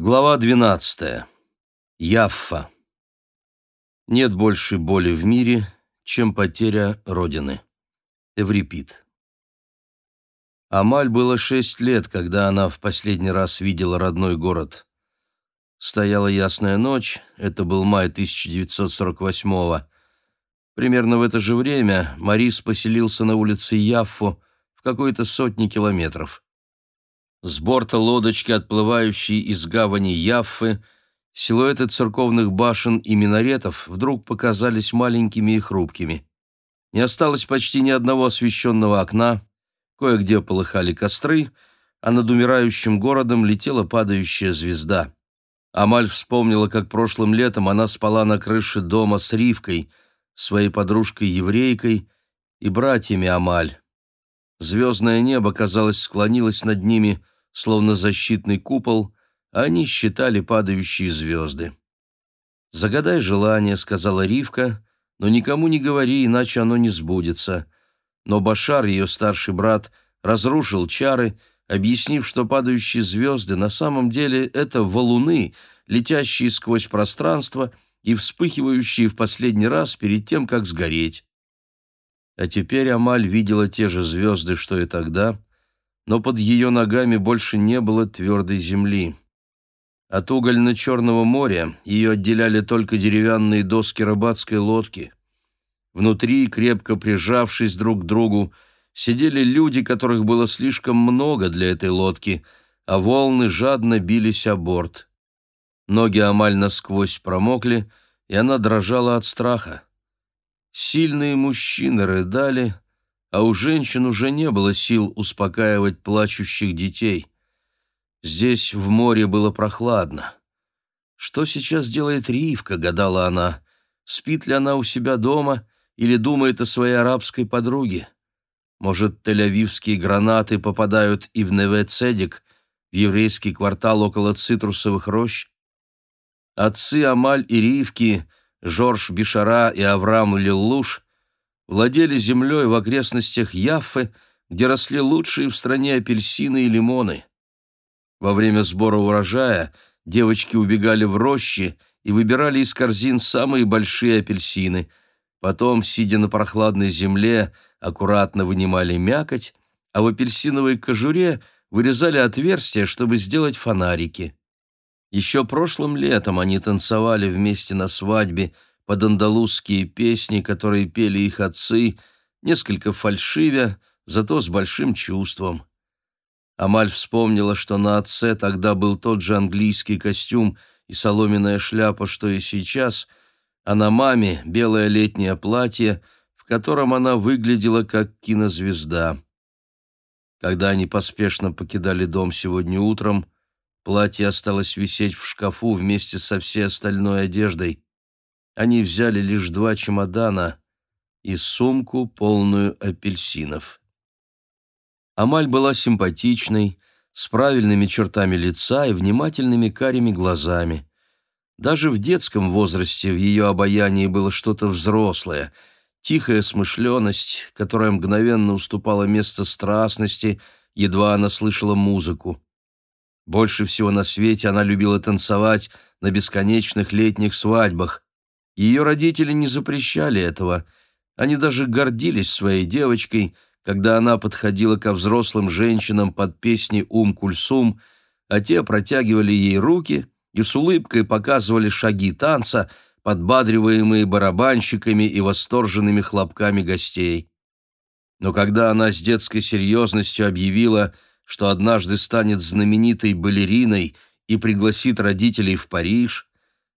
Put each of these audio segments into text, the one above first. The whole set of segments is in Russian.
Глава 12. Яффа. Нет больше боли в мире, чем потеря родины. Эврипид. Амаль было шесть лет, когда она в последний раз видела родной город. Стояла ясная ночь, это был май 1948-го. Примерно в это же время Марис поселился на улице Яффо в какой-то сотне километров. С борта лодочки, отплывающей из гавани Яффы, силуэты церковных башен и минаретов вдруг показались маленькими и хрупкими. Не осталось почти ни одного освещенного окна, кое-где полыхали костры, а над умирающим городом летела падающая звезда. Амаль вспомнила, как прошлым летом она спала на крыше дома с Ривкой, своей подружкой-еврейкой и братьями Амаль. Звездное небо, казалось, склонилось над ними, словно защитный купол, а они считали падающие звезды. «Загадай желание», — сказала Ривка, — «но никому не говори, иначе оно не сбудется». Но Башар, ее старший брат, разрушил чары, объяснив, что падающие звезды на самом деле это валуны, летящие сквозь пространство и вспыхивающие в последний раз перед тем, как сгореть. А теперь Амаль видела те же звезды, что и тогда, но под ее ногами больше не было твердой земли. От угольно-черного моря ее отделяли только деревянные доски рыбацкой лодки. Внутри, крепко прижавшись друг к другу, сидели люди, которых было слишком много для этой лодки, а волны жадно бились о борт. Ноги Амаль насквозь промокли, и она дрожала от страха. Сильные мужчины рыдали, а у женщин уже не было сил успокаивать плачущих детей. Здесь в море было прохладно. Что сейчас делает Ривка, гадала она. Спит ли она у себя дома или думает о своей арабской подруге? Может, тель-авивские гранаты попадают и в Неве-Цедик, в еврейский квартал около цитрусовых рощ? Отцы Амаль и Ривки — Жорж Бишара и Авраам Лиллуш владели землей в окрестностях Яффы, где росли лучшие в стране апельсины и лимоны. Во время сбора урожая девочки убегали в рощи и выбирали из корзин самые большие апельсины. Потом, сидя на прохладной земле, аккуратно вынимали мякоть, а в апельсиновой кожуре вырезали отверстия, чтобы сделать фонарики. Еще прошлым летом они танцевали вместе на свадьбе под андалузские песни, которые пели их отцы, несколько фальшивя, зато с большим чувством. Амаль вспомнила, что на отце тогда был тот же английский костюм и соломенная шляпа, что и сейчас, а на маме белое летнее платье, в котором она выглядела как кинозвезда. Когда они поспешно покидали дом сегодня утром, Платье осталось висеть в шкафу вместе со всей остальной одеждой. Они взяли лишь два чемодана и сумку, полную апельсинов. Амаль была симпатичной, с правильными чертами лица и внимательными карими глазами. Даже в детском возрасте в ее обаянии было что-то взрослое, тихая смышленность, которая мгновенно уступала место страстности, едва она слышала музыку. Больше всего на свете она любила танцевать на бесконечных летних свадьбах. Ее родители не запрещали этого. Они даже гордились своей девочкой, когда она подходила ко взрослым женщинам под песни «Ум-Кульсум», а те протягивали ей руки и с улыбкой показывали шаги танца, подбадриваемые барабанщиками и восторженными хлопками гостей. Но когда она с детской серьезностью объявила – что однажды станет знаменитой балериной и пригласит родителей в Париж,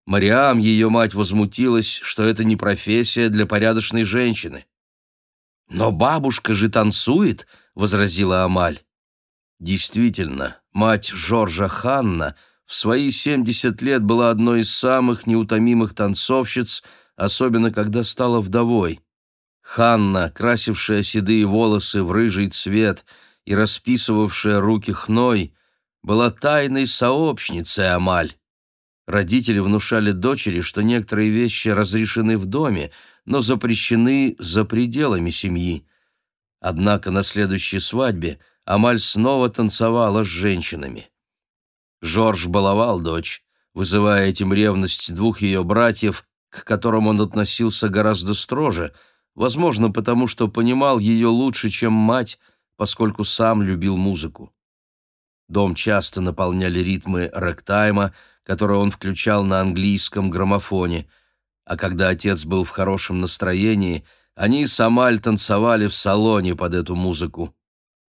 Мариам, ее мать, возмутилась, что это не профессия для порядочной женщины. «Но бабушка же танцует», — возразила Амаль. Действительно, мать Жоржа Ханна в свои 70 лет была одной из самых неутомимых танцовщиц, особенно когда стала вдовой. Ханна, красившая седые волосы в рыжий цвет — и расписывавшая руки хной, была тайной сообщницей Амаль. Родители внушали дочери, что некоторые вещи разрешены в доме, но запрещены за пределами семьи. Однако на следующей свадьбе Амаль снова танцевала с женщинами. Жорж баловал дочь, вызывая этим ревность двух ее братьев, к которым он относился гораздо строже, возможно, потому что понимал ее лучше, чем мать, поскольку сам любил музыку. Дом часто наполняли ритмы рэктайма, которые он включал на английском граммофоне, а когда отец был в хорошем настроении, они с Амаль танцевали в салоне под эту музыку.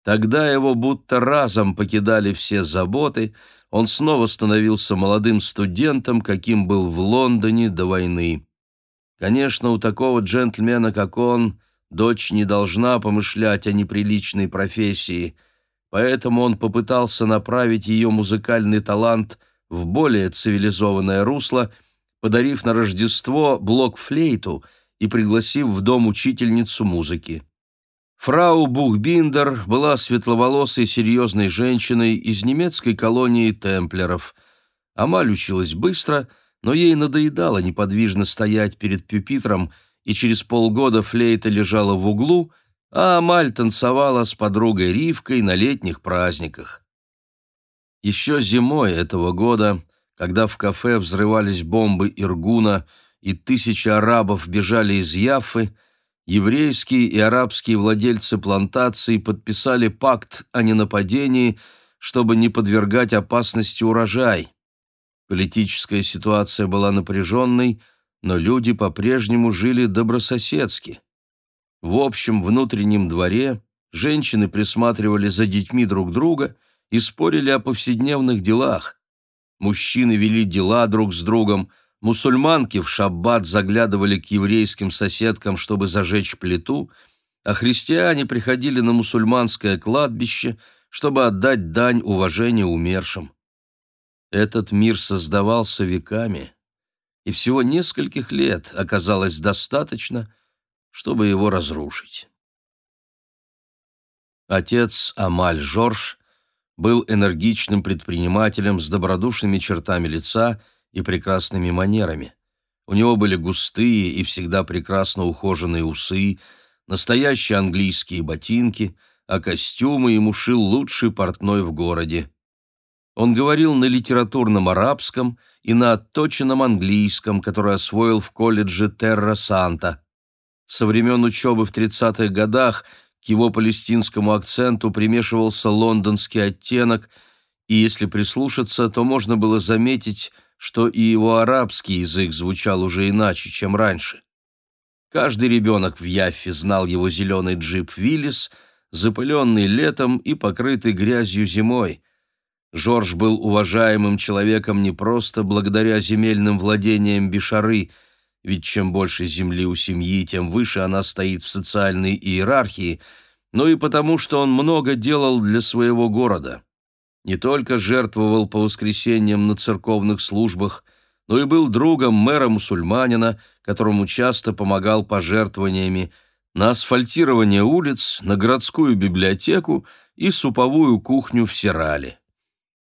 Тогда его будто разом покидали все заботы, он снова становился молодым студентом, каким был в Лондоне до войны. Конечно, у такого джентльмена, как он, дочь не должна помышлять о неприличной профессии – поэтому он попытался направить ее музыкальный талант в более цивилизованное русло, подарив на Рождество блок-флейту и пригласив в дом учительницу музыки. Фрау Бухбиндер была светловолосой серьезной женщиной из немецкой колонии темплеров. Амаль училась быстро, но ей надоедало неподвижно стоять перед пюпитром, и через полгода флейта лежала в углу — а Амаль танцевала с подругой Ривкой на летних праздниках. Еще зимой этого года, когда в кафе взрывались бомбы Иргуна и тысячи арабов бежали из Яффы, еврейские и арабские владельцы плантаций подписали пакт о ненападении, чтобы не подвергать опасности урожай. Политическая ситуация была напряженной, но люди по-прежнему жили добрососедски. В общем внутреннем дворе женщины присматривали за детьми друг друга и спорили о повседневных делах. Мужчины вели дела друг с другом, мусульманки в шаббат заглядывали к еврейским соседкам, чтобы зажечь плиту, а христиане приходили на мусульманское кладбище, чтобы отдать дань уважения умершим. Этот мир создавался веками, и всего нескольких лет оказалось достаточно, чтобы его разрушить. Отец Амаль Жорж был энергичным предпринимателем с добродушными чертами лица и прекрасными манерами. У него были густые и всегда прекрасно ухоженные усы, настоящие английские ботинки, а костюмы ему шил лучший портной в городе. Он говорил на литературном арабском и на отточенном английском, который освоил в колледже Терра-Санта. Со времен учебы в 30-х годах к его палестинскому акценту примешивался лондонский оттенок, и если прислушаться, то можно было заметить, что и его арабский язык звучал уже иначе, чем раньше. Каждый ребенок в Яффе знал его зеленый джип «Виллис», запыленный летом и покрытый грязью зимой. Жорж был уважаемым человеком не просто благодаря земельным владениям Бишары – ведь чем больше земли у семьи, тем выше она стоит в социальной иерархии, но и потому, что он много делал для своего города. Не только жертвовал по воскресеньям на церковных службах, но и был другом мэра-мусульманина, которому часто помогал пожертвованиями на асфальтирование улиц, на городскую библиотеку и суповую кухню в Сирале.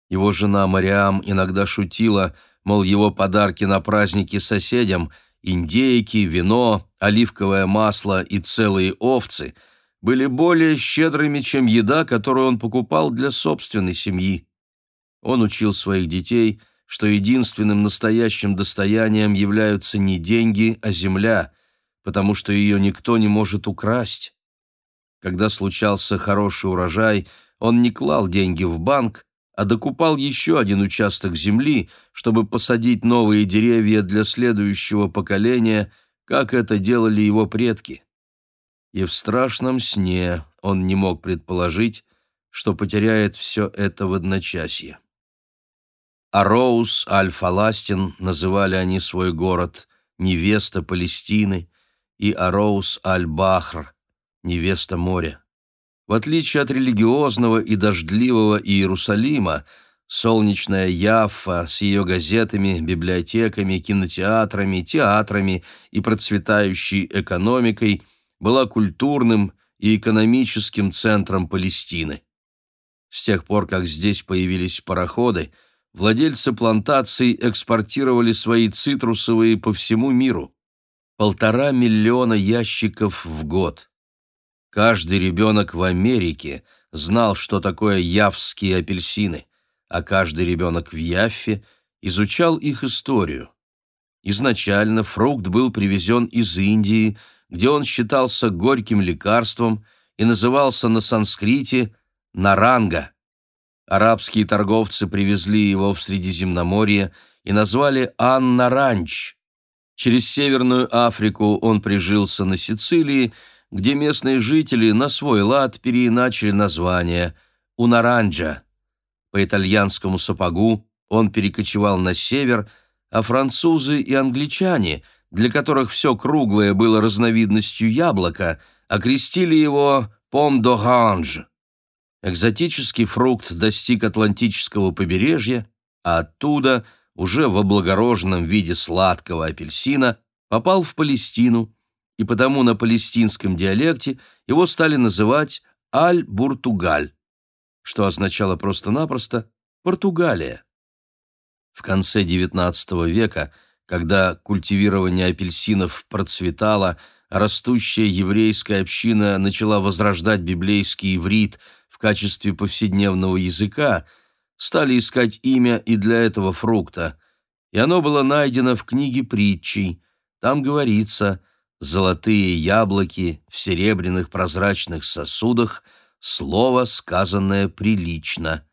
Его жена Мариам иногда шутила, мол, его подарки на праздники соседям – Индейки, вино, оливковое масло и целые овцы были более щедрыми, чем еда, которую он покупал для собственной семьи. Он учил своих детей, что единственным настоящим достоянием являются не деньги, а земля, потому что ее никто не может украсть. Когда случался хороший урожай, он не клал деньги в банк, а докупал еще один участок земли, чтобы посадить новые деревья для следующего поколения, как это делали его предки. И в страшном сне он не мог предположить, что потеряет все это в одночасье. Ароус Аль-Фаластин называли они свой город «Невеста Палестины» и Ароус Аль-Бахр «Невеста моря». В отличие от религиозного и дождливого Иерусалима, солнечная Яффа с ее газетами, библиотеками, кинотеатрами, театрами и процветающей экономикой была культурным и экономическим центром Палестины. С тех пор, как здесь появились пароходы, владельцы плантаций экспортировали свои цитрусовые по всему миру. Полтора миллиона ящиков в год. Каждый ребенок в Америке знал, что такое явские апельсины. а каждый ребенок в Яффе изучал их историю. Изначально фрукт был привезен из Индии, где он считался горьким лекарством и назывался на санскрите наранга. Арабские торговцы привезли его в Средиземноморье и назвали Ан-Наранч. Через Северную Африку он прижился на Сицилии, где местные жители на свой лад переиначили название Унаранджа. По итальянскому сапогу он перекочевал на север, а французы и англичане, для которых все круглое было разновидностью яблока, окрестили его «пом d'orange». Экзотический фрукт достиг Атлантического побережья, а оттуда, уже в облагороженном виде сладкого апельсина, попал в Палестину, и потому на палестинском диалекте его стали называть «Аль-Буртугаль», что означало просто-напросто «Португалия». В конце XIX века, когда культивирование апельсинов процветало, растущая еврейская община начала возрождать библейский иврит – в качестве повседневного языка, стали искать имя и для этого фрукта, и оно было найдено в книге притчей. Там говорится «золотые яблоки в серебряных прозрачных сосудах, слово, сказанное прилично».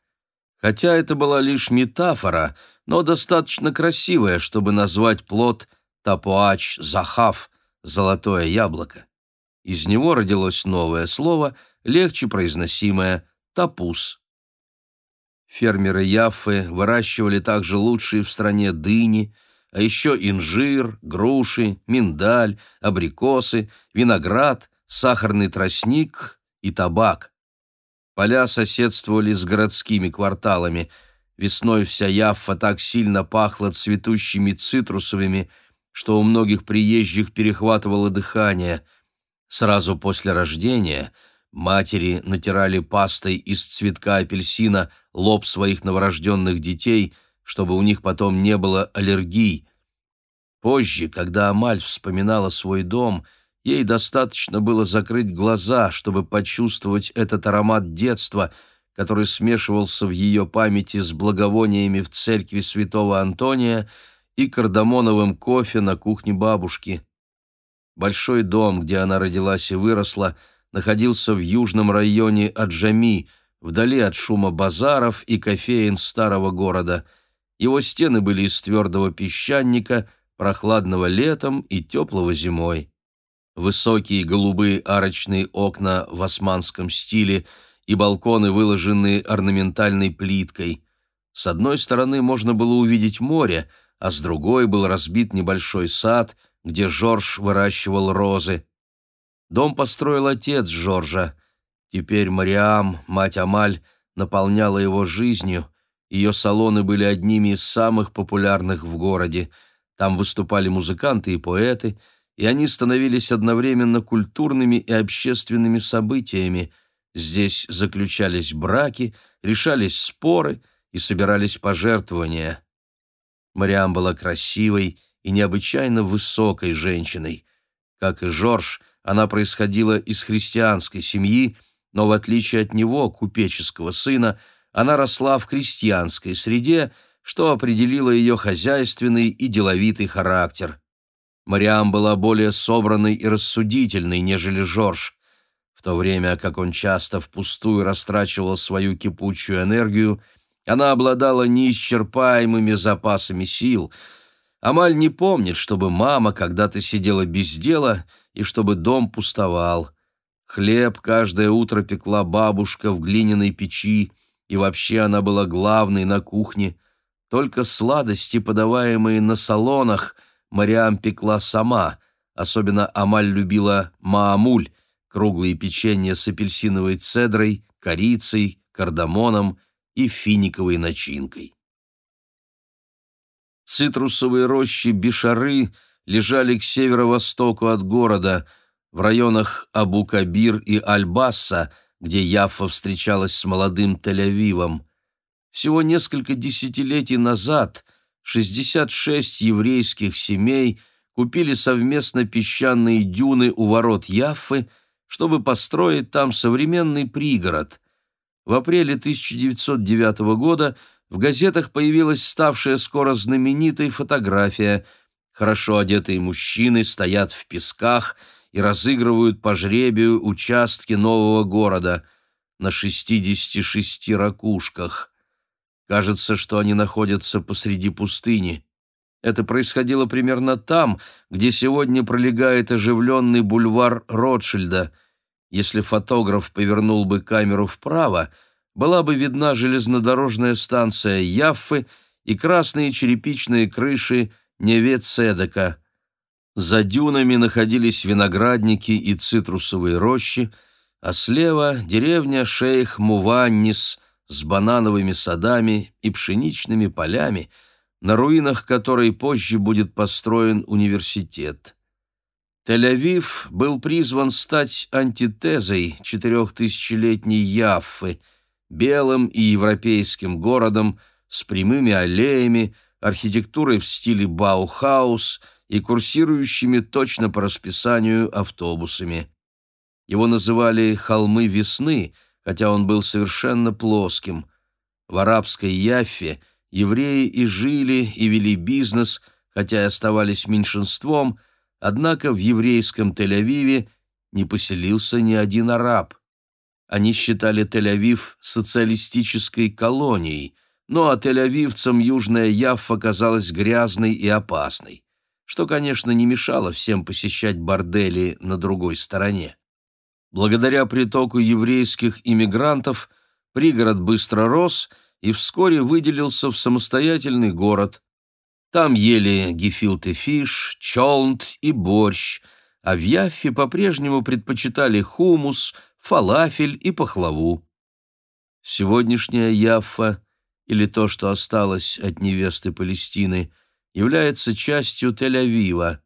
Хотя это была лишь метафора, но достаточно красивая, чтобы назвать плод тапуач захав – золотое яблоко. Из него родилось новое слово – легче произносимое «тапус». Фермеры Яффы выращивали также лучшие в стране дыни, а еще инжир, груши, миндаль, абрикосы, виноград, сахарный тростник и табак. Поля соседствовали с городскими кварталами. Весной вся Яффа так сильно пахла цветущими цитрусовыми, что у многих приезжих перехватывало дыхание. Сразу после рождения – Матери натирали пастой из цветка апельсина лоб своих новорожденных детей, чтобы у них потом не было аллергий. Позже, когда Амаль вспоминала свой дом, ей достаточно было закрыть глаза, чтобы почувствовать этот аромат детства, который смешивался в ее памяти с благовониями в церкви святого Антония и кардамоновым кофе на кухне бабушки. Большой дом, где она родилась и выросла – находился в южном районе Аджами, вдали от шума базаров и кофеин старого города. Его стены были из твердого песчаника, прохладного летом и теплого зимой. Высокие голубые арочные окна в османском стиле и балконы, выложенные орнаментальной плиткой. С одной стороны можно было увидеть море, а с другой был разбит небольшой сад, где Жорж выращивал розы. Дом построил отец Жоржа. Теперь Мариам, мать Амаль, наполняла его жизнью. Ее салоны были одними из самых популярных в городе. Там выступали музыканты и поэты, и они становились одновременно культурными и общественными событиями. Здесь заключались браки, решались споры и собирались пожертвования. Мариам была красивой и необычайно высокой женщиной. Как и Жорж, она происходила из христианской семьи, но в отличие от него, купеческого сына, она росла в крестьянской среде, что определило ее хозяйственный и деловитый характер. Мариам была более собранной и рассудительной, нежели Жорж, в то время как он часто впустую растрачивал свою кипучую энергию, она обладала неисчерпаемыми запасами сил. Амаль не помнит, чтобы мама когда-то сидела без дела — и чтобы дом пустовал. Хлеб каждое утро пекла бабушка в глиняной печи, и вообще она была главной на кухне. Только сладости, подаваемые на салонах, Мариам пекла сама. Особенно Амаль любила маамуль, круглые печенья с апельсиновой цедрой, корицей, кардамоном и финиковой начинкой. Цитрусовые рощи Бишары — лежали к северо-востоку от города, в районах Абу-Кабир и Аль-Басса, где Яффа встречалась с молодым Тель-Авивом. Всего несколько десятилетий назад 66 еврейских семей купили совместно песчаные дюны у ворот Яффы, чтобы построить там современный пригород. В апреле 1909 года в газетах появилась ставшая скоро знаменитой фотография. Хорошо одетые мужчины стоят в песках и разыгрывают по жребию участки нового города на 66 ракушках. Кажется, что они находятся посреди пустыни. Это происходило примерно там, где сегодня пролегает оживленный бульвар Ротшильда. Если фотограф повернул бы камеру вправо, была бы видна железнодорожная станция Яффы и красные черепичные крыши Невецедека. За дюнами находились виноградники и цитрусовые рощи, а слева деревня Шейх Муваннис с банановыми садами и пшеничными полями, на руинах которой позже будет построен университет. Тель-Авив был призван стать антитезой четырехтысячелетней Яффы – белым и европейским городом с прямыми аллеями, архитектурой в стиле Баухаус и курсирующими точно по расписанию автобусами. Его называли «холмы весны», хотя он был совершенно плоским. В арабской Яффе евреи и жили, и вели бизнес, хотя и оставались меньшинством, однако в еврейском Тель-Авиве не поселился ни один араб. Они считали Тель-Авив социалистической колонией, но а тель-авивцам Южная Яффа казалась грязной и опасной, что, конечно, не мешало всем посещать бордели на другой стороне. Благодаря притоку еврейских иммигрантов пригород быстро рос и вскоре выделился в самостоятельный город. Там ели гефилте-фиш, чолнт и борщ, а в Яффе по-прежнему предпочитали хумус – фалафель и пахлаву. Сегодняшняя Яффа, или то, что осталось от невесты Палестины, является частью Тель-Авива,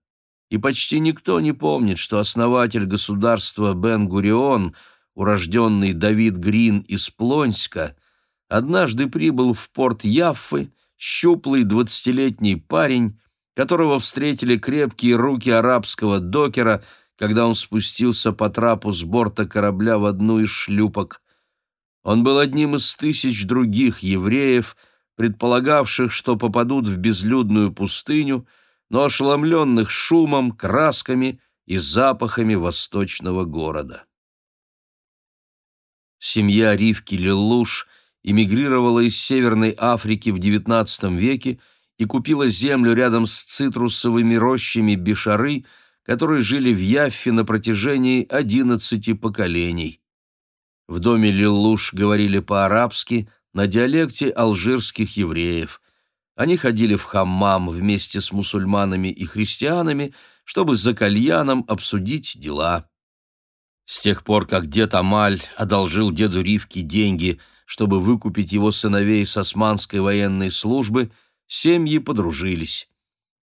и почти никто не помнит, что основатель государства Бен-Гурион, урожденный Давид Грин из Плонска, однажды прибыл в порт Яффы, щуплый двадцатилетний парень, которого встретили крепкие руки арабского докера, когда он спустился по трапу с борта корабля в одну из шлюпок. Он был одним из тысяч других евреев, предполагавших, что попадут в безлюдную пустыню, но ошеломленных шумом, красками и запахами восточного города. Семья Ривки Лелуш эмигрировала из Северной Африки в XIX веке и купила землю рядом с цитрусовыми рощами Бишары – которые жили в Яффе на протяжении одиннадцати поколений. В доме Лилуш говорили по-арабски на диалекте алжирских евреев. Они ходили в хаммам вместе с мусульманами и христианами, чтобы за кальяном обсудить дела. С тех пор, как дед Амаль одолжил деду Ривке деньги, чтобы выкупить его сыновей с османской военной службы, семьи подружились.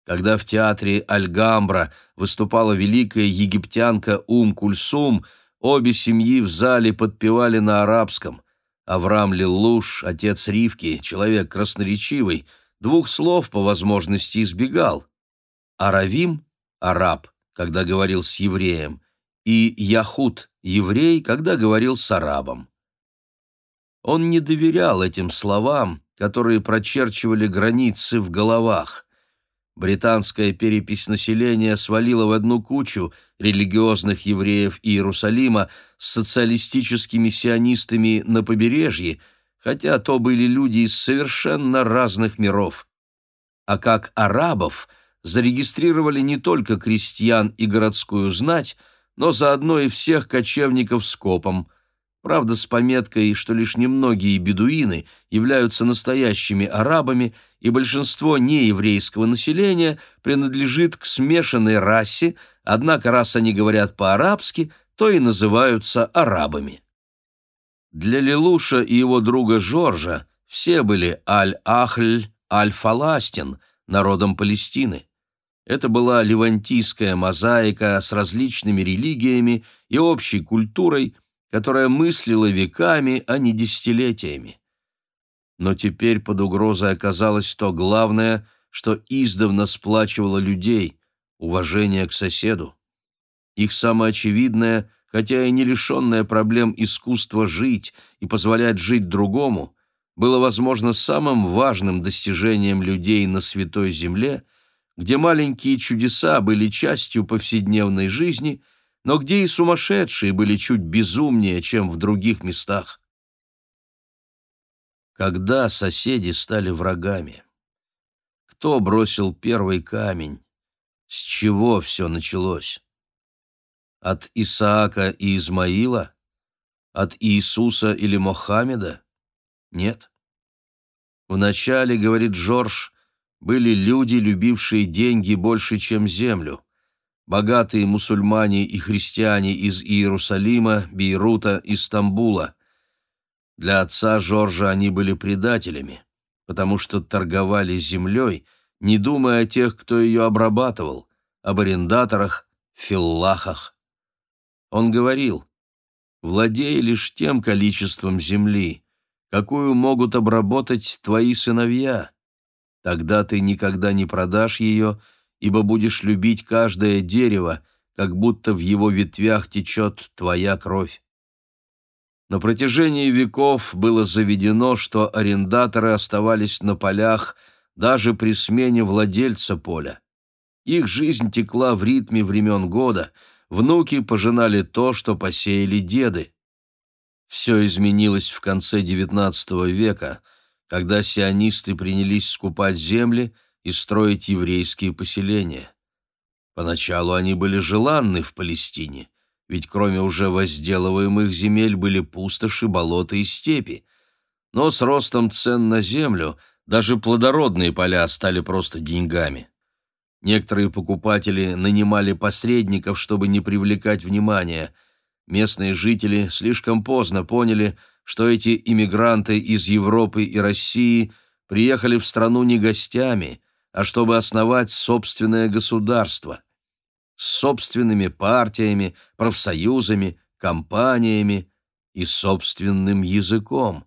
Когда в театре Альгамбра выступала великая египтянка Ум-Кульсум, обе семьи в зале подпевали на арабском. Авраам Лилуш, отец Ривки, человек красноречивый, двух слов по возможности избегал. Аравим — араб, когда говорил с евреем, и Яхут — еврей, когда говорил с арабом. Он не доверял этим словам, которые прочерчивали границы в головах — Британская перепись населения свалила в одну кучу религиозных евреев Иерусалима с социалистическими сионистами на побережье, хотя то были люди из совершенно разных миров. А как арабов зарегистрировали не только крестьян и городскую знать, но заодно и всех кочевников с копом – правда с пометкой, что лишь немногие бедуины являются настоящими арабами, и большинство нееврейского населения принадлежит к смешанной расе, однако раз они говорят по-арабски, то и называются арабами. Для Лелуша и его друга Жоржа все были Аль-Ахль, Аль-Фаластин, народом Палестины. Это была левантийская мозаика с различными религиями и общей культурой, которая мыслила веками, а не десятилетиями. Но теперь под угрозой оказалось то главное, что издавна сплачивало людей — уважение к соседу. Их самоочевидное, хотя и не лишенное проблем искусство жить и позволять жить другому, было, возможно, самым важным достижением людей на Святой Земле, где маленькие чудеса были частью повседневной жизни, но где и сумасшедшие были чуть безумнее, чем в других местах. Когда соседи стали врагами? Кто бросил первый камень? С чего все началось? От Исаака и Измаила? От Иисуса или Мохаммеда? Нет. Вначале, говорит Жорж, были люди, любившие деньги больше, чем землю. Богатые мусульмане и христиане из Иерусалима, Бейрута и Стамбула. Для отца Жоржа они были предателями потому что торговали землей, не думая о тех, кто ее обрабатывал, об арендаторах, филлахах. Он говорил, «Владей лишь тем количеством земли, какую могут обработать твои сыновья. Тогда ты никогда не продашь ее, ибо будешь любить каждое дерево, как будто в его ветвях течет твоя кровь. На протяжении веков было заведено, что арендаторы оставались на полях даже при смене владельца поля. Их жизнь текла в ритме времен года, внуки пожинали то, что посеяли деды. Все изменилось в конце XIX века, когда сионисты принялись скупать земли и строить еврейские поселения. Поначалу они были желанны в Палестине – ведь кроме уже возделываемых земель были пустоши, болота и степи. Но с ростом цен на землю даже плодородные поля стали просто деньгами. Некоторые покупатели нанимали посредников, чтобы не привлекать внимания. Местные жители слишком поздно поняли, что эти иммигранты из Европы и России приехали в страну не гостями, а чтобы основать собственное государство – с собственными партиями, профсоюзами, компаниями и собственным языком.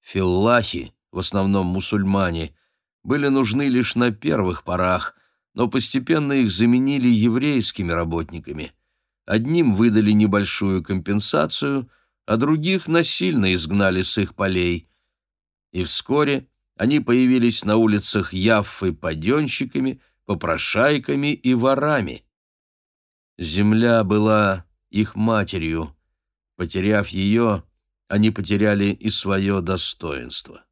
Филлахи, в основном мусульмане, были нужны лишь на первых порах, но постепенно их заменили еврейскими работниками. Одним выдали небольшую компенсацию, а других насильно изгнали с их полей. И вскоре они появились на улицах Яффы паденщиками, попрошайками и ворами. Земля была их матерью. Потеряв ее, они потеряли и свое достоинство.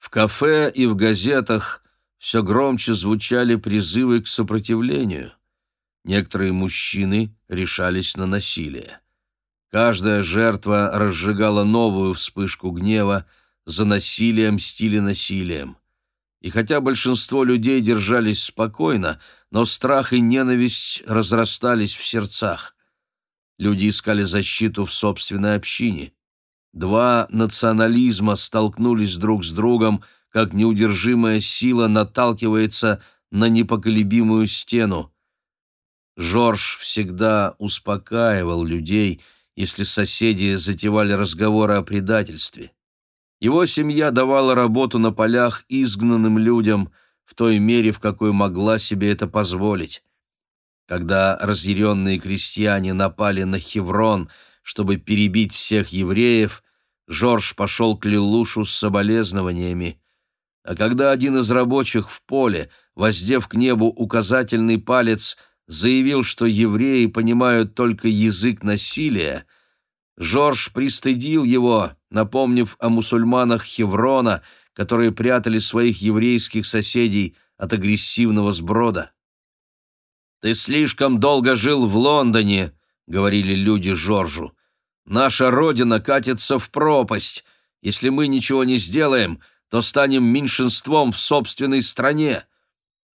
В кафе и в газетах все громче звучали призывы к сопротивлению. Некоторые мужчины решались на насилие. Каждая жертва разжигала новую вспышку гнева, за насилием стили насилием. И хотя большинство людей держались спокойно, но страх и ненависть разрастались в сердцах. Люди искали защиту в собственной общине. Два национализма столкнулись друг с другом, как неудержимая сила наталкивается на непоколебимую стену. Жорж всегда успокаивал людей, если соседи затевали разговоры о предательстве. Его семья давала работу на полях изгнанным людям в той мере, в какой могла себе это позволить. Когда разъяренные крестьяне напали на Хеврон, чтобы перебить всех евреев, Жорж пошел к Лилушу с соболезнованиями. А когда один из рабочих в поле, воздев к небу указательный палец, заявил, что евреи понимают только язык насилия, Жорж пристыдил его, напомнив о мусульманах Хеврона, которые прятали своих еврейских соседей от агрессивного сброда. «Ты слишком долго жил в Лондоне», — говорили люди Жоржу. «Наша родина катится в пропасть. Если мы ничего не сделаем, то станем меньшинством в собственной стране.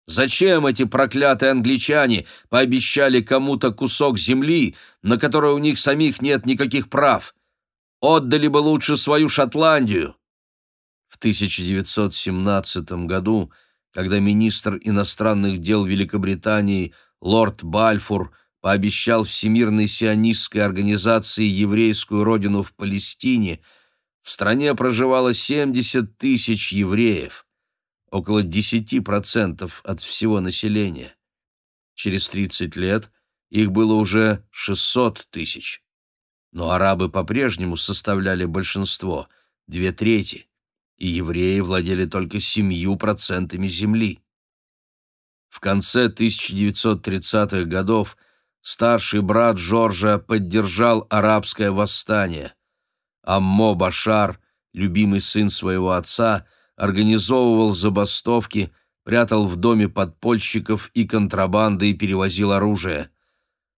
Зачем эти проклятые англичане пообещали кому-то кусок земли, на которой у них самих нет никаких прав? Отдали бы лучше свою Шотландию. В 1917 году, когда министр иностранных дел Великобритании лорд Бальфур пообещал Всемирной сионистской организации еврейскую родину в Палестине, в стране проживало 70 тысяч евреев, около 10% от всего населения. Через 30 лет их было уже 600 тысяч но арабы по-прежнему составляли большинство, две трети, и евреи владели только семью процентами земли. В конце 1930-х годов старший брат Жоржа поддержал арабское восстание. Аммо Башар, любимый сын своего отца, организовывал забастовки, прятал в доме подпольщиков и контрабанды и перевозил оружие.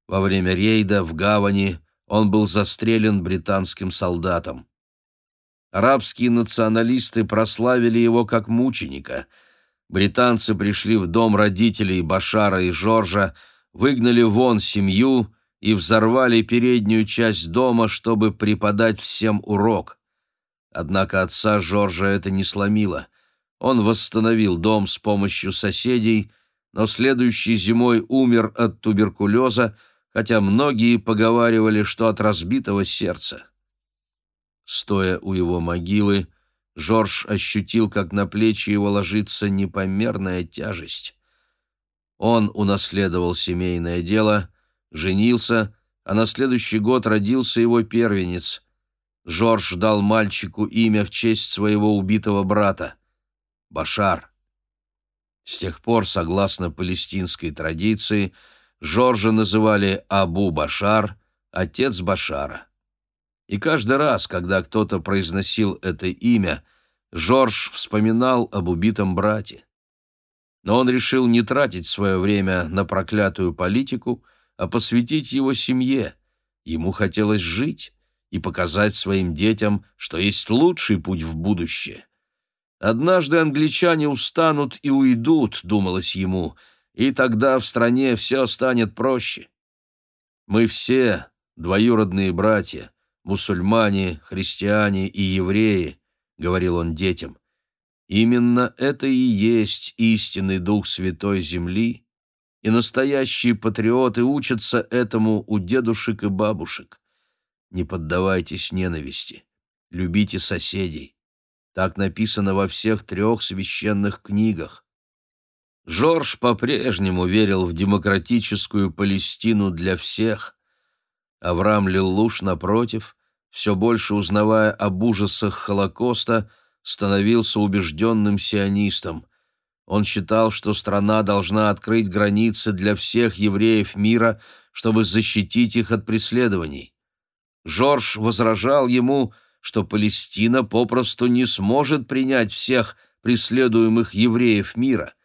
Во время рейда в гавани он был застрелен британским солдатом. Арабские националисты прославили его как мученика. Британцы пришли в дом родителей Башара и Жоржа, выгнали вон семью и взорвали переднюю часть дома, чтобы преподать всем урок. Однако отца Жоржа это не сломило. Он восстановил дом с помощью соседей, но следующей зимой умер от туберкулеза, хотя многие поговаривали, что от разбитого сердца. Стоя у его могилы, Жорж ощутил, как на плечи его ложится непомерная тяжесть. Он унаследовал семейное дело, женился, а на следующий год родился его первенец. Жорж дал мальчику имя в честь своего убитого брата — Башар. С тех пор, согласно палестинской традиции, Жоржа называли Абу Башар, отец Башара. И каждый раз, когда кто-то произносил это имя, Жорж вспоминал об убитом брате. Но он решил не тратить свое время на проклятую политику, а посвятить его семье. Ему хотелось жить и показать своим детям, что есть лучший путь в будущее. Однажды англичане устанут и уйдут, думалось ему, — и тогда в стране все станет проще. Мы все двоюродные братья, мусульмане, христиане и евреи, — говорил он детям. Именно это и есть истинный Дух Святой Земли, и настоящие патриоты учатся этому у дедушек и бабушек. Не поддавайтесь ненависти, любите соседей. Так написано во всех трех священных книгах. Жорж по-прежнему верил в демократическую Палестину для всех. Авраам Лиллуш, напротив, все больше узнавая об ужасах Холокоста, становился убежденным сионистом. Он считал, что страна должна открыть границы для всех евреев мира, чтобы защитить их от преследований. Жорж возражал ему, что Палестина попросту не сможет принять всех преследуемых евреев мира –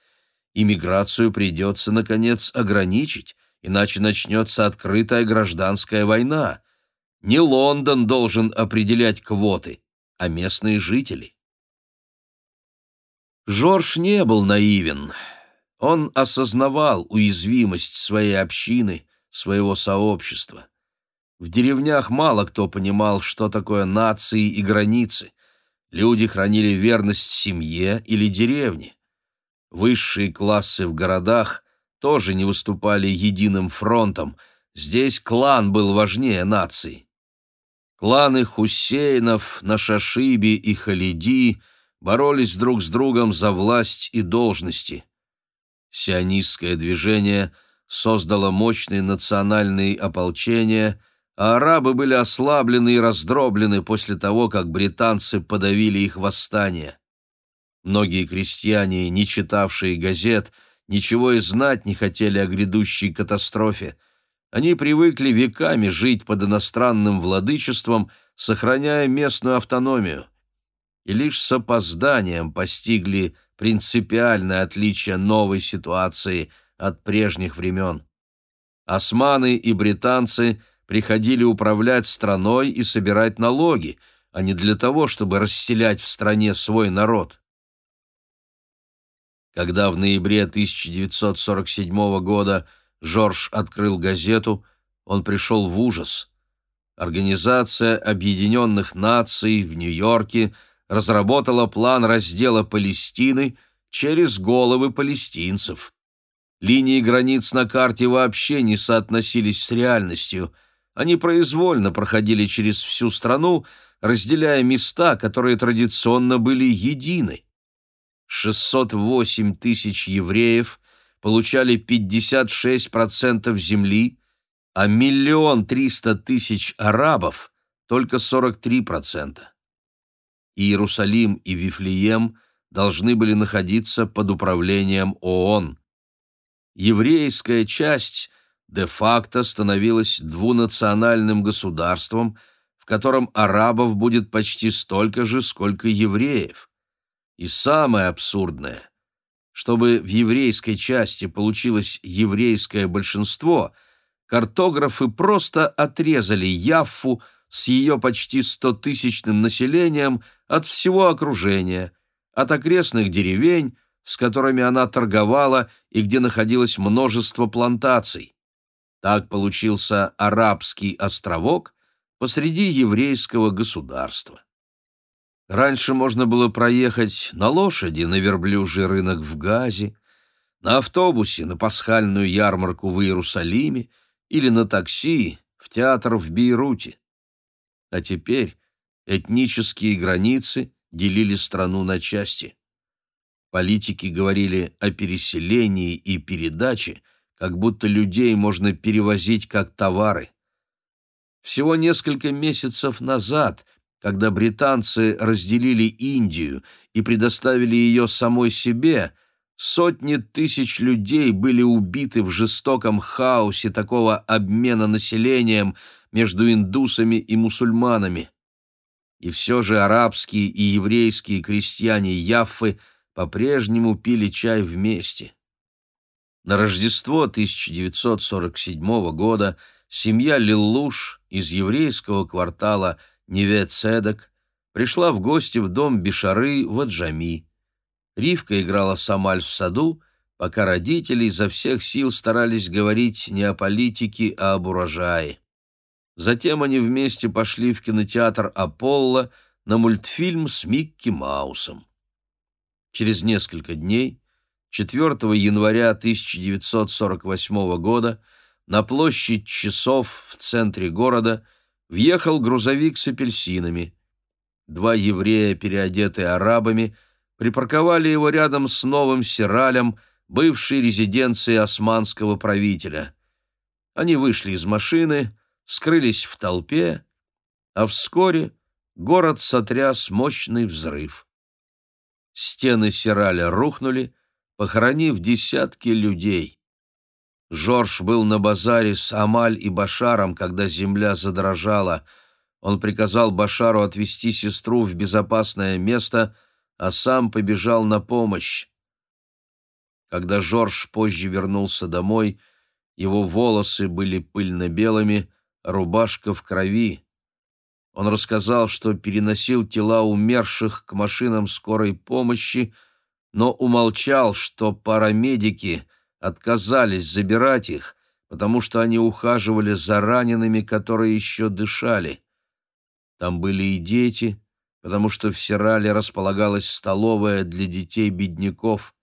иммиграцию придется, наконец, ограничить, иначе начнется открытая гражданская война. Не Лондон должен определять квоты, а местные жители. Жорж не был наивен. Он осознавал уязвимость своей общины, своего сообщества. В деревнях мало кто понимал, что такое нации и границы. Люди хранили верность семье или деревне. Высшие классы в городах тоже не выступали единым фронтом. Здесь клан был важнее нации. Кланы Хусейнов, Нашашиби и Халиди боролись друг с другом за власть и должности. Сионистское движение создало мощные национальные ополчения, а арабы были ослаблены и раздроблены после того, как британцы подавили их восстание. Многие крестьяне, не читавшие газет, ничего и знать не хотели о грядущей катастрофе. Они привыкли веками жить под иностранным владычеством, сохраняя местную автономию. И лишь с опозданием постигли принципиальное отличие новой ситуации от прежних времен. Османы и британцы приходили управлять страной и собирать налоги, а не для того, чтобы расселять в стране свой народ. Когда в ноябре 1947 года Жорж открыл газету, он пришел в ужас. Организация Объединенных Наций в Нью-Йорке разработала план раздела Палестины через головы палестинцев. Линии границ на карте вообще не соотносились с реальностью. Они произвольно проходили через всю страну, разделяя места, которые традиционно были едины. 608 тысяч евреев получали 56% земли, а миллион триста тысяч арабов – только 43%. Иерусалим и Вифлеем должны были находиться под управлением ООН. Еврейская часть де-факто становилась двунациональным государством, в котором арабов будет почти столько же, сколько евреев. И самое абсурдное, чтобы в еврейской части получилось еврейское большинство, картографы просто отрезали Яффу с ее почти стотысячным населением от всего окружения, от окрестных деревень, с которыми она торговала и где находилось множество плантаций. Так получился арабский островок посреди еврейского государства. Раньше можно было проехать на лошади на верблюжий рынок в Газе, на автобусе на пасхальную ярмарку в Иерусалиме или на такси в театр в Бейруте. А теперь этнические границы делили страну на части. Политики говорили о переселении и передаче – как будто людей можно перевозить как товары. Всего несколько месяцев назад, когда британцы разделили Индию и предоставили ее самой себе, сотни тысяч людей были убиты в жестоком хаосе такого обмена населением между индусами и мусульманами. И все же арабские и еврейские крестьяне Яффы по-прежнему пили чай вместе. На Рождество 1947 года семья Лиллуш из еврейского квартала Неве-Цедек пришла в гости в дом Бишары в Аджами. Ривка играла самаль в саду, пока родители изо всех сил старались говорить не о политике, а об урожае. Затем они вместе пошли в кинотеатр «Аполло» на мультфильм с Микки Маусом. Через несколько дней 4 января 1948 года на площадь Часов в центре города въехал грузовик с апельсинами. Два еврея, переодетые арабами, припарковали его рядом с новым Сиралем, бывшей резиденцией османского правителя. Они вышли из машины, скрылись в толпе, а вскоре город сотряс мощный взрыв. Стены Сираля рухнули, похоронив десятки людей. Жорж был на базаре с Амаль и Башаром, когда земля задрожала. Он приказал Башару отвезти сестру в безопасное место, а сам побежал на помощь. Когда Жорж позже вернулся домой, его волосы были пыльно-белыми, рубашка в крови. Он рассказал, что переносил тела умерших к машинам скорой помощи, но умолчал, что парамедики отказались забирать их, потому что они ухаживали за ранеными, которые еще дышали. Там были и дети, потому что в Сирале располагалась столовая для детей-бедняков.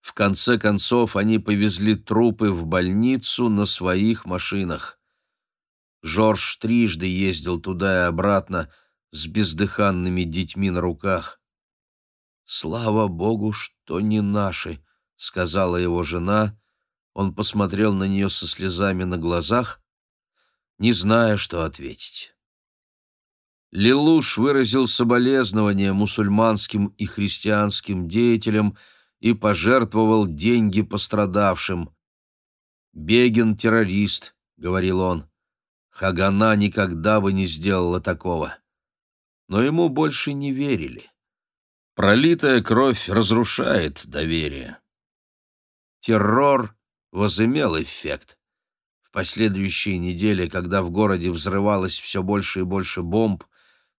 В конце концов они повезли трупы в больницу на своих машинах. Жорж трижды ездил туда и обратно с бездыханными детьми на руках. «Слава Богу, что не наши», — сказала его жена. Он посмотрел на нее со слезами на глазах, не зная, что ответить. Лилуш выразил соболезнования мусульманским и христианским деятелям и пожертвовал деньги пострадавшим. «Бегин — террорист», — говорил он. «Хагана никогда бы не сделала такого». Но ему больше не верили. Пролитая кровь разрушает доверие. Террор возымел эффект. В последующие недели, когда в городе взрывалось все больше и больше бомб,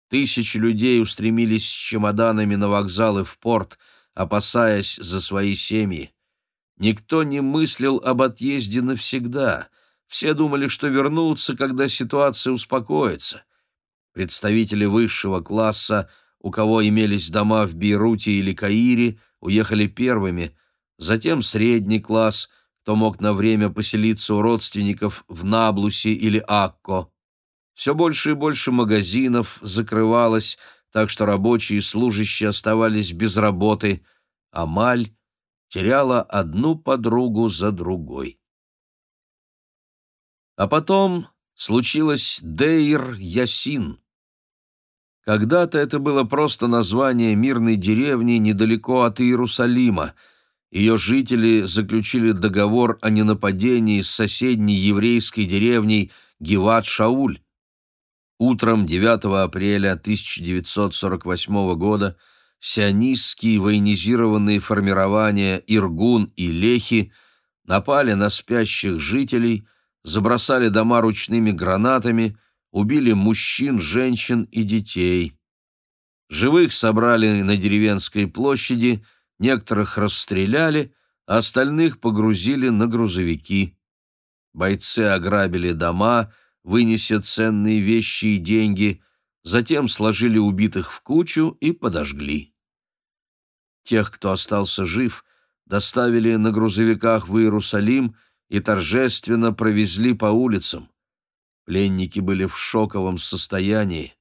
тысячи людей устремились с чемоданами на вокзал и в порт, опасаясь за свои семьи. Никто не мыслил об отъезде навсегда. Все думали, что вернутся, когда ситуация успокоится. Представители высшего класса – у кого имелись дома в Бейруте или Каире, уехали первыми, затем средний класс, кто мог на время поселиться у родственников в Наблусе или Акко. Все больше и больше магазинов закрывалось, так что рабочие и служащие оставались без работы, а Маль теряла одну подругу за другой. А потом случилось Дейр Ясин — Когда-то это было просто название мирной деревни недалеко от Иерусалима. Ее жители заключили договор о ненападении с соседней еврейской деревней Гиват-Шауль. Утром 9 апреля 1948 года сионистские военизированные формирования Иргун и Лехи напали на спящих жителей, забросали дома ручными гранатами, убили мужчин, женщин и детей. Живых собрали на деревенской площади, некоторых расстреляли, а остальных погрузили на грузовики. Бойцы ограбили дома, вынеся ценные вещи и деньги, затем сложили убитых в кучу и подожгли. Тех, кто остался жив, доставили на грузовиках в Иерусалим и торжественно провезли по улицам. Пленники были в шоковом состоянии.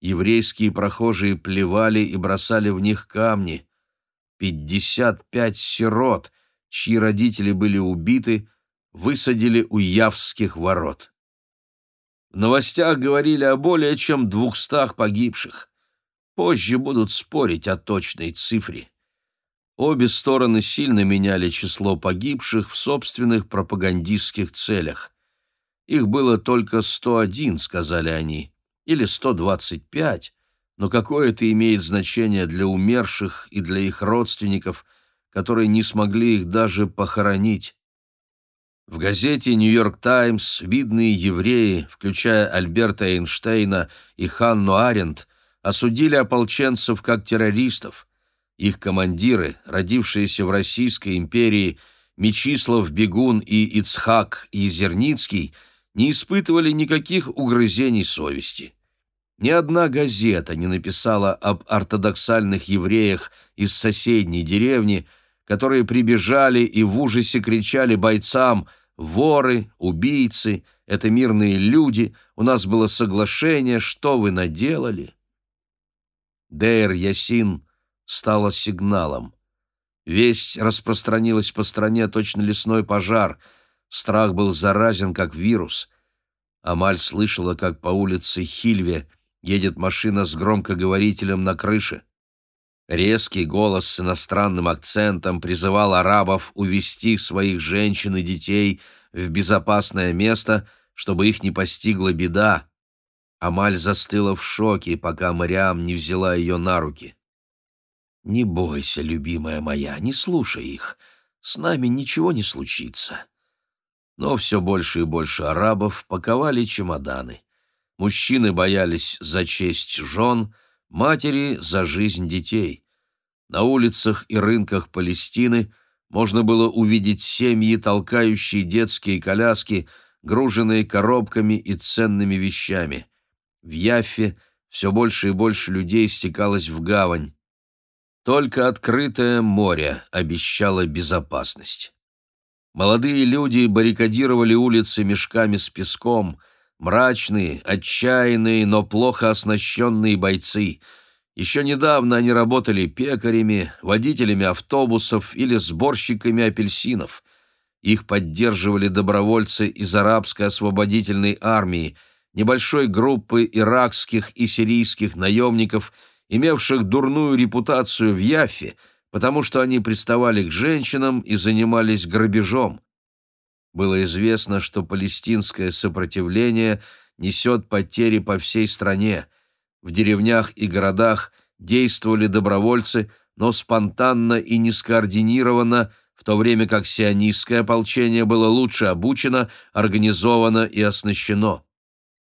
Еврейские прохожие плевали и бросали в них камни. Пятьдесят пять сирот, чьи родители были убиты, высадили у Явских ворот. В новостях говорили о более чем двухстах погибших. Позже будут спорить о точной цифре. Обе стороны сильно меняли число погибших в собственных пропагандистских целях. Их было только 101, сказали они, или 125, но какое это имеет значение для умерших и для их родственников, которые не смогли их даже похоронить. В газете «Нью-Йорк Таймс» видные евреи, включая Альберта Эйнштейна и Ханну Аренд, осудили ополченцев как террористов, их командиры, родившиеся в Российской империи, Мечислав Бегун и Ицхак Езерницкий, не испытывали никаких угрызений совести. Ни одна газета не написала об ортодоксальных евреях из соседней деревни, которые прибежали и в ужасе кричали бойцам «Воры, убийцы, это мирные люди, у нас было соглашение, что вы наделали?» Дейр Ясин стало сигналом. Весть распространилась по стране точно лесной пожар. Страх был заразен, как вирус. Амаль слышала, как по улице Хильве едет машина с громкоговорителем на крыше. Резкий голос с иностранным акцентом призывал арабов увести своих женщин и детей в безопасное место, чтобы их не постигла беда. Амаль застыла в шоке, пока Мариам не взяла ее на руки. «Не бойся, любимая моя, не слушай их. С нами ничего не случится». Но все больше и больше арабов паковали чемоданы. Мужчины боялись за честь жен, матери — за жизнь детей. На улицах и рынках Палестины можно было увидеть семьи, толкающие детские коляски, груженные коробками и ценными вещами. В Яффе все больше и больше людей стекалось в гавань. Только открытое море обещало безопасность. Молодые люди баррикадировали улицы мешками с песком, мрачные, отчаянные, но плохо оснащенные бойцы. Еще недавно они работали пекарями, водителями автобусов или сборщиками апельсинов. Их поддерживали добровольцы из арабской освободительной армии, небольшой группы иракских и сирийских наемников – имевших дурную репутацию в Яффе, потому что они приставали к женщинам и занимались грабежом. Было известно, что палестинское сопротивление несет потери по всей стране. В деревнях и городах действовали добровольцы, но спонтанно и нескоординированно, в то время как сионистское ополчение было лучше обучено, организовано и оснащено.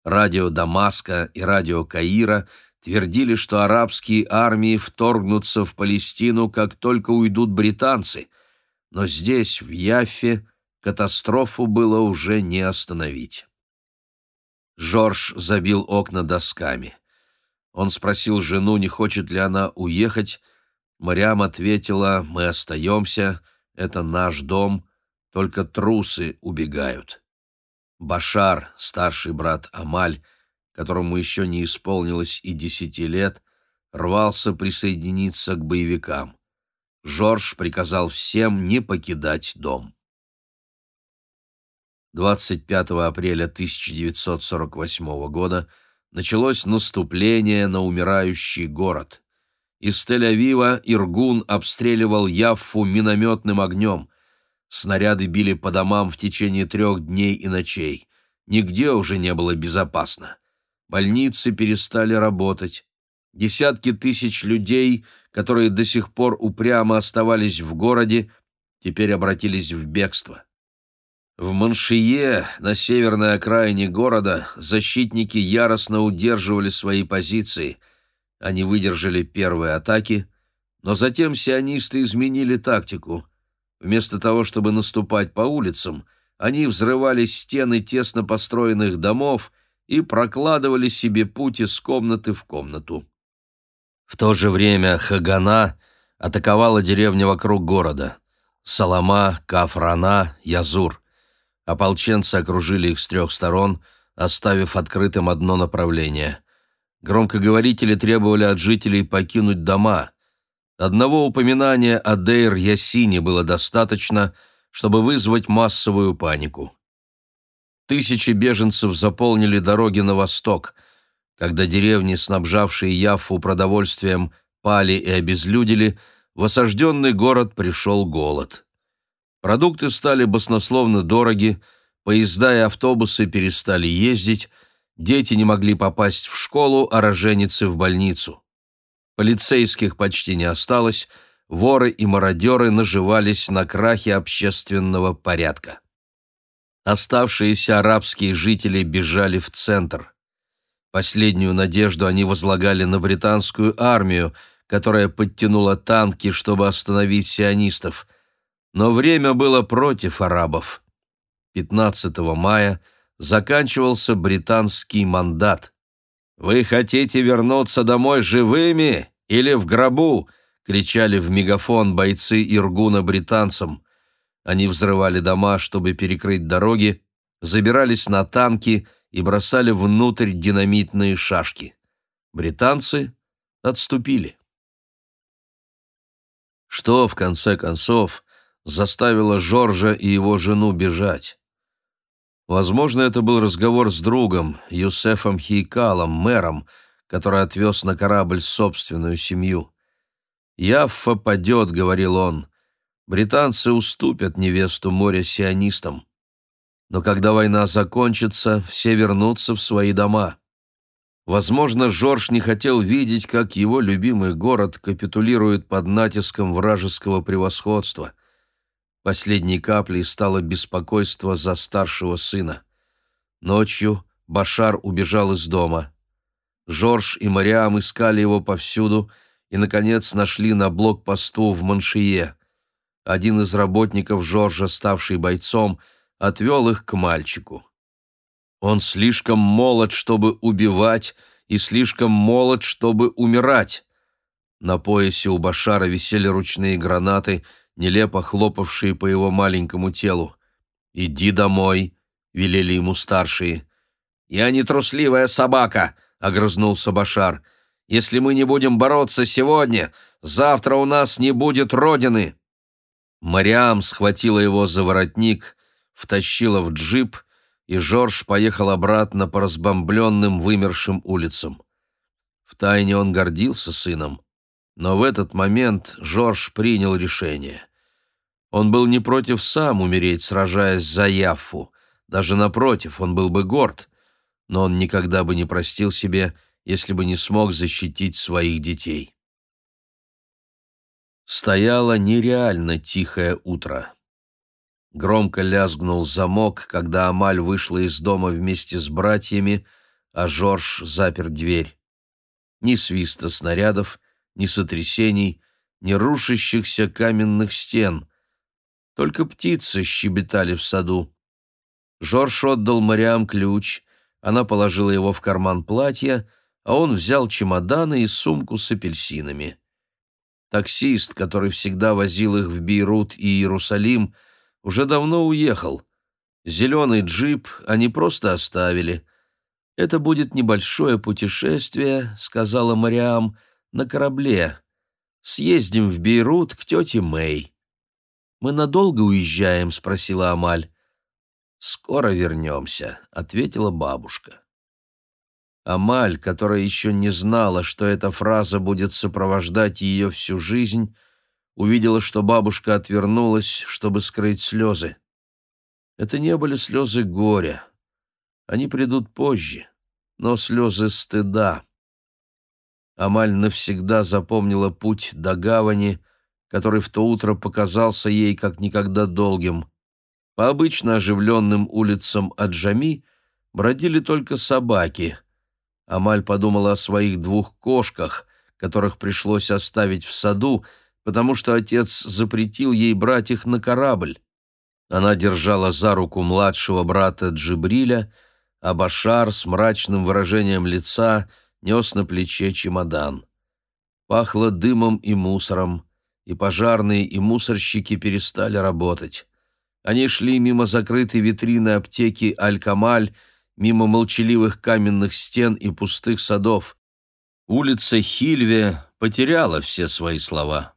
Радио Дамаска и радио Каира – твердили, что арабские армии вторгнутся в Палестину, как только уйдут британцы, но здесь, в Яффе, катастрофу было уже не остановить. Жорж забил окна досками. Он спросил жену, не хочет ли она уехать. Мариам ответила, «Мы остаемся, это наш дом, только трусы убегают». Башар, старший брат Амаль, которому еще не исполнилось и десяти лет, рвался присоединиться к боевикам. Жорж приказал всем не покидать дом. 25 апреля 1948 года началось наступление на умирающий город. Из Тель-Авива Иргун обстреливал Яффу минометным огнем. Снаряды били по домам в течение трех дней и ночей. Нигде уже не было безопасно. Больницы перестали работать. Десятки тысяч людей, которые до сих пор упрямо оставались в городе, теперь обратились в бегство. В Маншие, на северной окраине города, защитники яростно удерживали свои позиции. Они выдержали первые атаки, но затем сионисты изменили тактику. Вместо того, чтобы наступать по улицам, они взрывали стены тесно построенных домов и прокладывали себе путь из комнаты в комнату. В то же время Хагана атаковала деревни вокруг города. Салама, Кафрана, Язур. Ополченцы окружили их с трех сторон, оставив открытым одно направление. Громкоговорители требовали от жителей покинуть дома. Одного упоминания о Дейр-Ясине было достаточно, чтобы вызвать массовую панику. Тысячи беженцев заполнили дороги на восток. Когда деревни, снабжавшие Яффу продовольствием, пали и обезлюдили, в осажденный город пришел голод. Продукты стали баснословно дороги, поезда и автобусы перестали ездить, дети не могли попасть в школу, а роженицы в больницу. Полицейских почти не осталось, воры и мародеры наживались на крахе общественного порядка. Оставшиеся арабские жители бежали в центр. Последнюю надежду они возлагали на британскую армию, которая подтянула танки, чтобы остановить сионистов. Но время было против арабов. 15 мая заканчивался британский мандат. «Вы хотите вернуться домой живыми или в гробу?» — кричали в мегафон бойцы Иргуна британцам. Они взрывали дома, чтобы перекрыть дороги, забирались на танки и бросали внутрь динамитные шашки. Британцы отступили. Что, в конце концов, заставило Жоржа и его жену бежать? Возможно, это был разговор с другом, Юсефом Хейкалом, мэром, который отвез на корабль собственную семью. «Яффа падет», — говорил он, британцы уступят невесту моря сионистам. Но когда война закончится, все вернутся в свои дома. Возможно, Жорж не хотел видеть, как его любимый город капитулирует под натиском вражеского превосходства. Последней каплей стало беспокойство за старшего сына. Ночью Башар убежал из дома. Жорж и Мариам искали его повсюду и, наконец, нашли на блокпосту в Маншие один из работников Жоржа, ставший бойцом, отвел их к мальчику. Он слишком молод, чтобы убивать, и слишком молод, чтобы умирать. На поясе у Башара висели ручные гранаты, нелепо хлопавшие по его маленькому телу. «Иди домой», — велели ему старшие. «Я не трусливая собака», — огрызнулся Башар. «Если мы не будем бороться сегодня, завтра у нас не будет родины». Мариам схватила его за воротник, втащила в джип, и Жорж поехал обратно по разбомбленным вымершим улицам. Втайне он гордился сыном, но в этот момент Жорж принял решение. Он был не против сам умереть, сражаясь за Яффу, даже напротив, он был бы горд, но он никогда бы не простил себе, если бы не смог защитить своих детей. Стояло нереально тихое утро. Громко лязгнул замок, когда Амаль вышла из дома вместе с братьями, а Жорж запер дверь. Ни свиста снарядов, ни сотрясений, ни рушащихся каменных стен. Только птицы щебетали в саду. Жорж отдал Мариам ключ, она положила его в карман платья, а он взял чемоданы и сумку с апельсинами. Таксист, который всегда возил их в Бейрут и Иерусалим, уже давно уехал. Зеленый джип они просто оставили. «Это будет небольшое путешествие», — сказала Мариам, — «на корабле. Съездим в Бейрут к тете Мэй». «Мы надолго уезжаем?» — спросила Амаль. «Скоро вернемся», — ответила бабушка. Амаль, которая еще не знала, что эта фраза будет сопровождать ее всю жизнь, увидела, что бабушка отвернулась, чтобы скрыть слезы. Это не были слезы горя. Они придут позже, но слезы стыда. Амаль навсегда запомнила путь до гавани, который в то утро показался ей как никогда долгим. По обычно оживленным улицам Аджами бродили только собаки. Амаль подумала о своих двух кошках, которых пришлось оставить в саду, потому что отец запретил ей брать их на корабль. Она держала за руку младшего брата Джибриля, а Башар с мрачным выражением лица нес на плече чемодан. Пахло дымом и мусором, и пожарные, и мусорщики перестали работать. Они шли мимо закрытой витрины аптеки «Аль-Камаль», мимо молчаливых каменных стен и пустых садов. Улица Хильве потеряла все свои слова.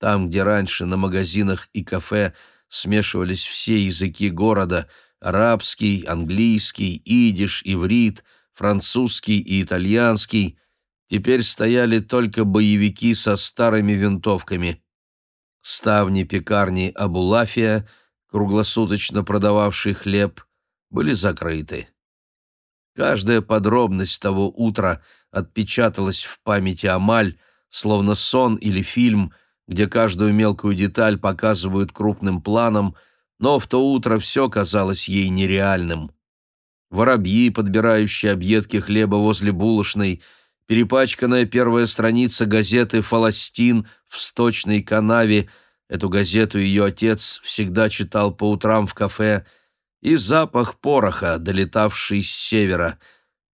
Там, где раньше на магазинах и кафе смешивались все языки города — арабский, английский, идиш, иврит, французский и итальянский — теперь стояли только боевики со старыми винтовками. Ставни пекарни Абулафия, круглосуточно продававший хлеб, были закрыты. Каждая подробность того утра отпечаталась в памяти Амаль, словно сон или фильм — где каждую мелкую деталь показывают крупным планом, но в то утро все казалось ей нереальным. Воробьи, подбирающие объедки хлеба возле булочной, перепачканная первая страница газеты «Фаластин» в сточной канаве, эту газету ее отец всегда читал по утрам в кафе, и запах пороха, долетавший с севера,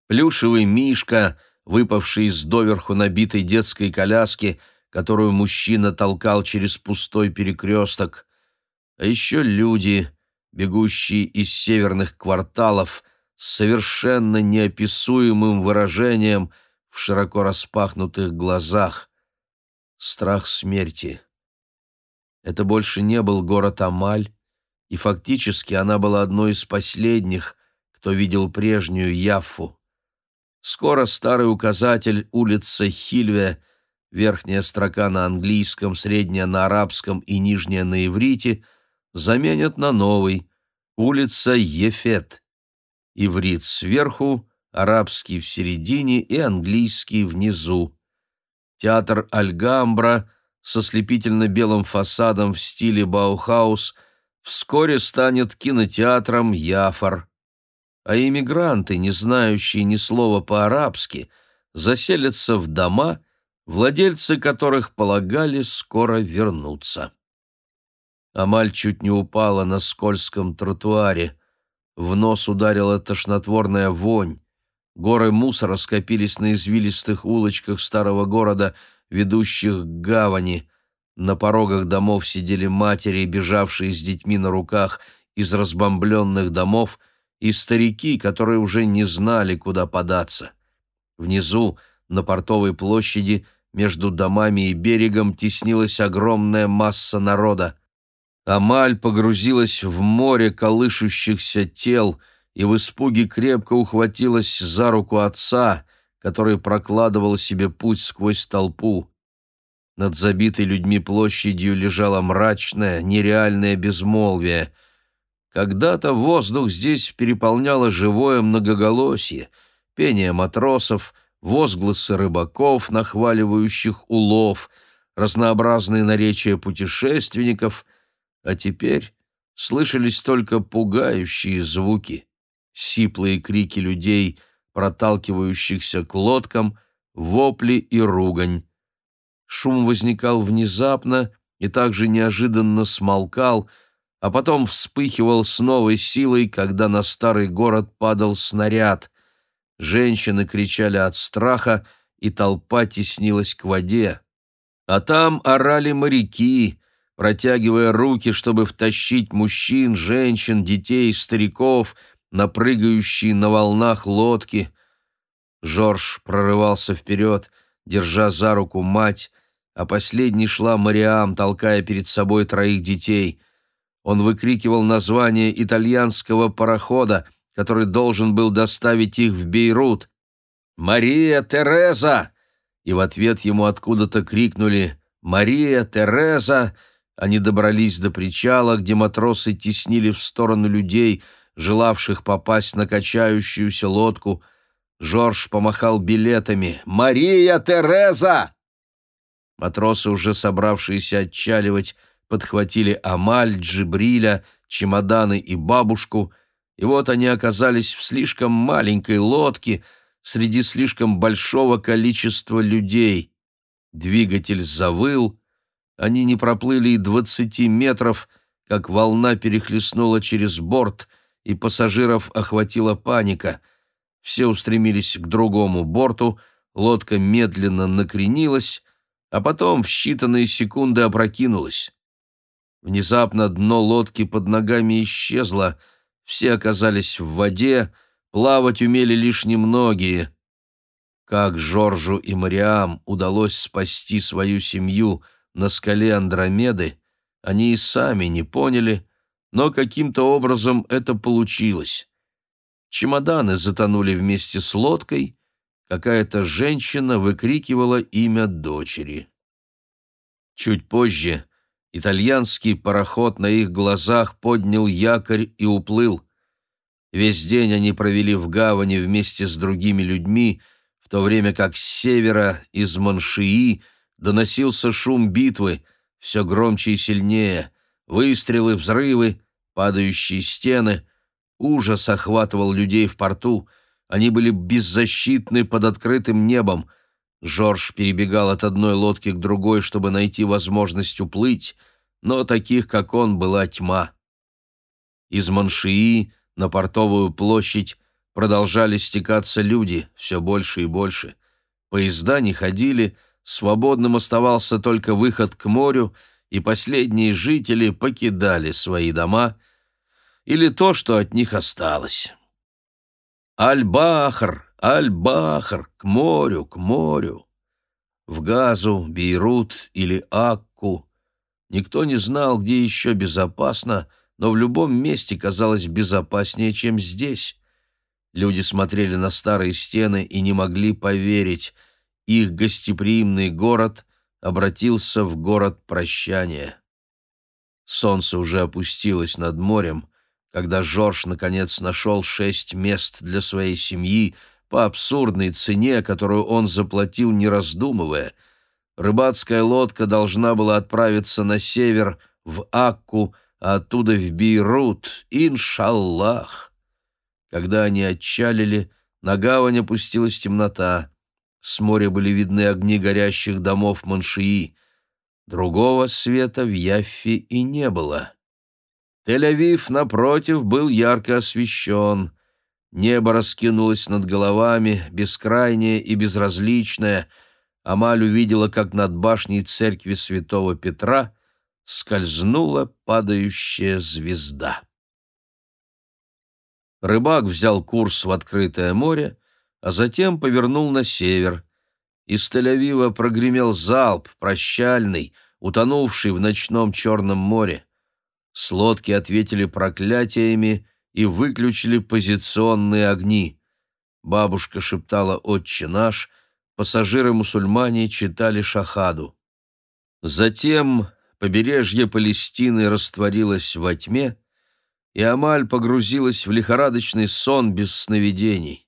плюшевый мишка, выпавший из доверху набитой детской коляски — которую мужчина толкал через пустой перекресток, а еще люди, бегущие из северных кварталов с совершенно неописуемым выражением в широко распахнутых глазах. Страх смерти. Это больше не был город Амаль, и фактически она была одной из последних, кто видел прежнюю Яффу. Скоро старый указатель улица Хильве верхняя строка на английском, средняя на арабском и нижняя на иврите, заменят на новый улица Ефет. Иврит сверху, арабский в середине и английский внизу. Театр Альгамбра со слепительно-белым фасадом в стиле Баухаус вскоре станет кинотеатром Яфар. А иммигранты, не знающие ни слова по-арабски, заселятся в дома – владельцы которых полагали скоро вернуться. Амаль чуть не упала на скользком тротуаре. В нос ударила тошнотворная вонь. Горы мусора скопились на извилистых улочках старого города, ведущих к гавани. На порогах домов сидели матери, бежавшие с детьми на руках из разбомбленных домов, и старики, которые уже не знали, куда податься. Внизу, на портовой площади, между домами и берегом теснилась огромная масса народа. Амаль погрузилась в море колышущихся тел и в испуге крепко ухватилась за руку отца, который прокладывал себе путь сквозь толпу. Над забитой людьми площадью лежало мрачное, нереальное безмолвие. Когда-то воздух здесь переполняло живое многоголосие, пение матросов — возгласы рыбаков, нахваливающих улов, разнообразные наречия путешественников, а теперь слышались только пугающие звуки, сиплые крики людей, проталкивающихся к лодкам, вопли и ругань. Шум возникал внезапно и также неожиданно смолкал, а потом вспыхивал с новой силой, когда на старый город падал снаряд. Женщины кричали от страха, и толпа теснилась к воде. А там орали моряки, протягивая руки, чтобы втащить мужчин, женщин, детей, стариков на прыгающие на волнах лодки. Жорж прорывался вперед, держа за руку мать, а последней шла Мариам, толкая перед собой троих детей. Он выкрикивал название итальянского парохода — который должен был доставить их в Бейрут, «Мария Тереза!» И в ответ ему откуда-то крикнули «Мария Тереза!» Они добрались до причала, где матросы теснили в сторону людей, желавших попасть на качающуюся лодку. Жорж помахал билетами. «Мария Тереза!» Матросы, уже собравшиеся отчаливать, подхватили Амаль, Джибриля, чемоданы и бабушку, и вот они оказались в слишком маленькой лодке среди слишком большого количества людей. Двигатель завыл, они не проплыли и двадцати метров, как волна перехлестнула через борт, и пассажиров охватила паника. Все устремились к другому борту, лодка медленно накренилась, а потом в считанные секунды опрокинулась. Внезапно дно лодки под ногами исчезло, все оказались в воде, плавать умели лишь немногие. Как Жоржу и Мариам удалось спасти свою семью на скале Андромеды, они и сами не поняли, но каким-то образом это получилось. Чемоданы затонули вместе с лодкой, какая-то женщина выкрикивала имя дочери. Чуть позже итальянский пароход на их глазах поднял якорь и уплыл. Весь день они провели в гавани вместе с другими людьми, в то время как с севера, из Моншии, доносился шум битвы, все громче и сильнее, выстрелы, взрывы, падающие стены. Ужас охватывал людей в порту, они были беззащитны под открытым небом. Жорж перебегал от одной лодки к другой, чтобы найти возможность уплыть, но таких, как он, была тьма. Из Моншии на портовую площадь продолжали стекаться люди, все больше и больше. Поезда не ходили, свободным оставался только выход к морю, и последние жители покидали свои дома или то, что от них осталось. Аль-Бахр, Аль-Бахр, к морю, к морю. В Газу, Бейрут или Акку. Никто не знал, где еще безопасно, но в любом месте казалось безопаснее, чем здесь. Люди смотрели на старые стены и не могли поверить. Их гостеприимный город обратился в город прощания. Солнце уже опустилось над морем, когда Жорж наконец нашел шесть мест для своей семьи по абсурдной цене, которую он заплатил, не раздумывая. Рыбацкая лодка должна была отправиться на север, в Акку, а оттуда в Бейрут, иншаллах. Когда они отчалили, на гавань опустилась темнота. С моря были видны огни горящих домов Маншии. Другого света в Яффе и не было. Тель-Авив, напротив, был ярко освещен. Небо раскинулось над головами, бескрайнее и безразличное. Амаль увидела, как над башней церкви святого Петра скользнула падающая звезда. Рыбак взял курс в открытое море, а затем повернул на север. Из Тель-Авива прогремел залп, прощальный, утонувший в ночном Черном море. С лодки ответили проклятиями и выключили позиционные огни. Бабушка шептала «Отче наш», пассажиры-мусульмане читали шахаду. Затем побережье Палестины растворилось во тьме, и Амаль погрузилась в лихорадочный сон без сновидений.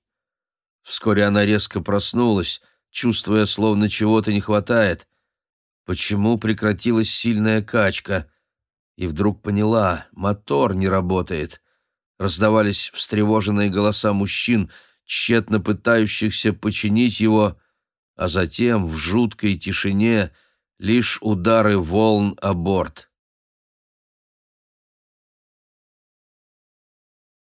Вскоре она резко проснулась, чувствуя, словно чего-то не хватает. Почему прекратилась сильная качка? И вдруг поняла, мотор не работает. Раздавались встревоженные голоса мужчин, тщетно пытающихся починить его, а затем в жуткой тишине — лишь удары волн о борт.